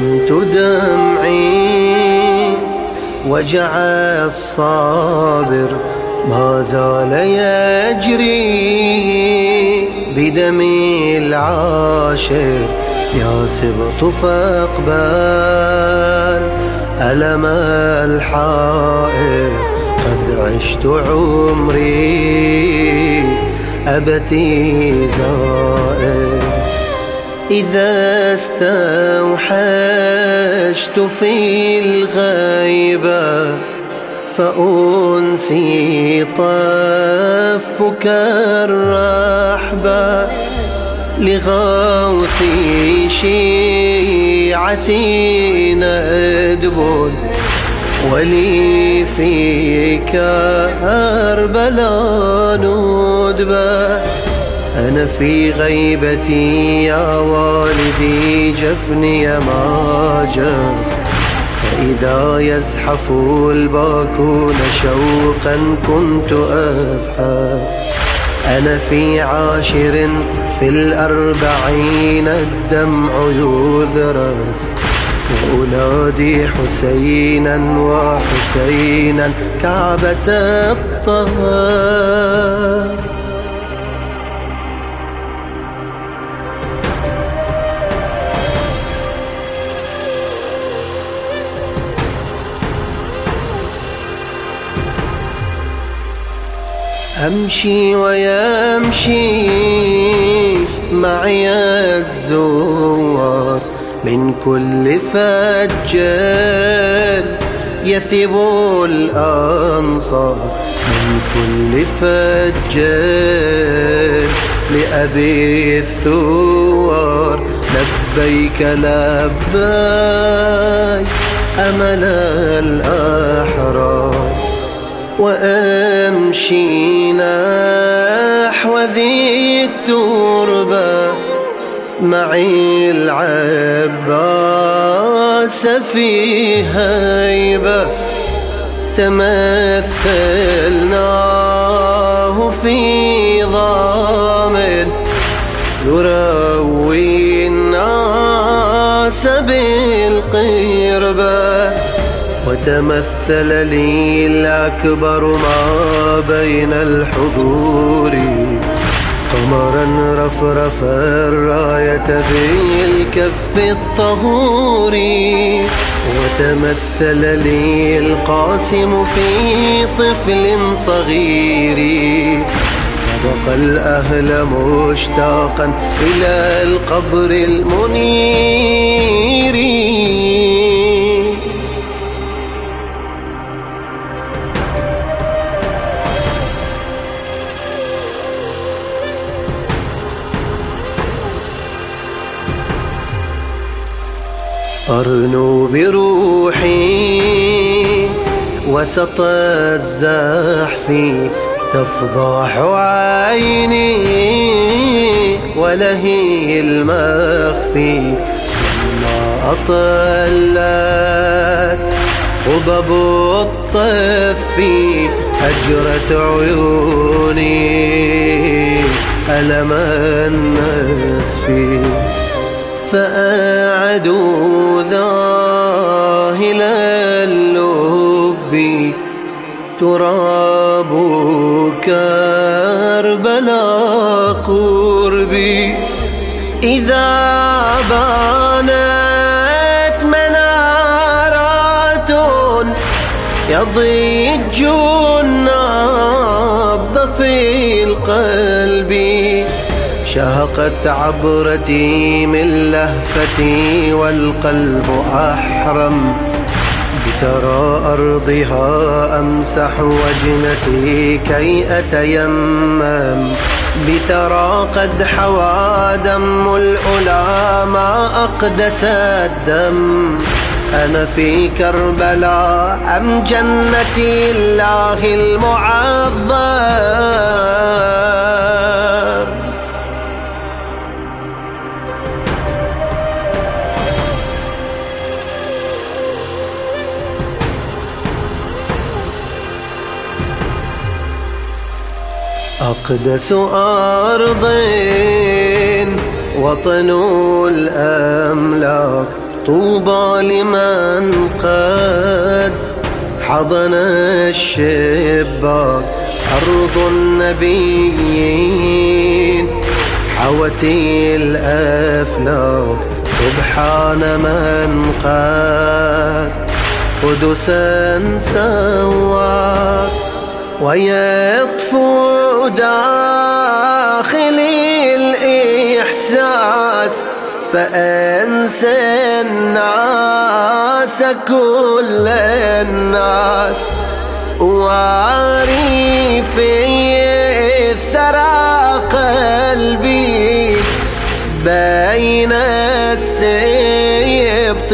علمت دمعي وجع الصابر ما زال يجري بدمي العاشر. يا سبط فاقبل ألم الحائر قد عشت عمري أبتي زائر. إذا استوحشت في الغيبة فأنسي طفك الرحبة لغوثي شيعتي ندب ولي في كربلاء ندبه أنا في غيبتي يا والدي جفني ما جف. فإذا يزحف الباكون شوقا كنت أزحف. أنا في عاشر في الأربعين الدمع يذرف. وأنادي حسينا وحسينا كعبة الطهر أمشي ويمشي معي الزوار من كل فجر يثب الأنصار من كل فجر لأبي الثوار لبيك لبيك أمل الأحرار وأمشي نحو ذي التربة معي العباس في هيبة. تمثلناه في ضامن يروي الناس بالقربة وتمثل لي الأكبر ما بين الحضور. قمرا رفرف الراية بالكف الطهور. وتمثل لي القاسم في طفل صغير. سبق الأهل مشتاقا إلى القبر المنير. أرنو بروحي وسط الزحف تفضح عيني ولهي المخفي لما أطلت قبب الطف أجرت عيوني ألم النسف فأعدوا ذاهل اللب. تراب كربلا قربي إذا بانت منارات يضج النبض في القلب. شهقت عبرتي من لهفتي والقلب أحرم بثرى أرضها أمسح وجنتي كي أتيمم بثرى قد حوى دم الأولى ما أقدس الدم أنا في كربلاء أم جنتي الله المعظم أقدس أرض وطن الأملاك طوبى لمن قد حضن الشباك. أرض النبيين حوتي الأفلاك. سبحان من قد قدسا سواك ويطفو داخلي الإحساس فأنسى الناس كل الناس. واري في الثرى قلبي بين السبط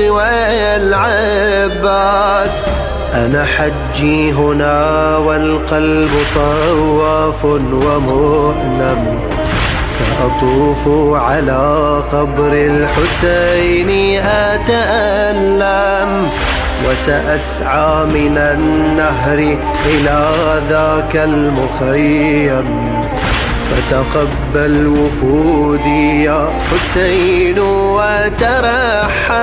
والعباس. أنا حجي هنا والقلب طواف ومؤلم سأطوف على قبر الحسين أتألم. وسأسعى من النهر إلى ذاك المخيم. فتقبل وفودي يا حسين وترحم.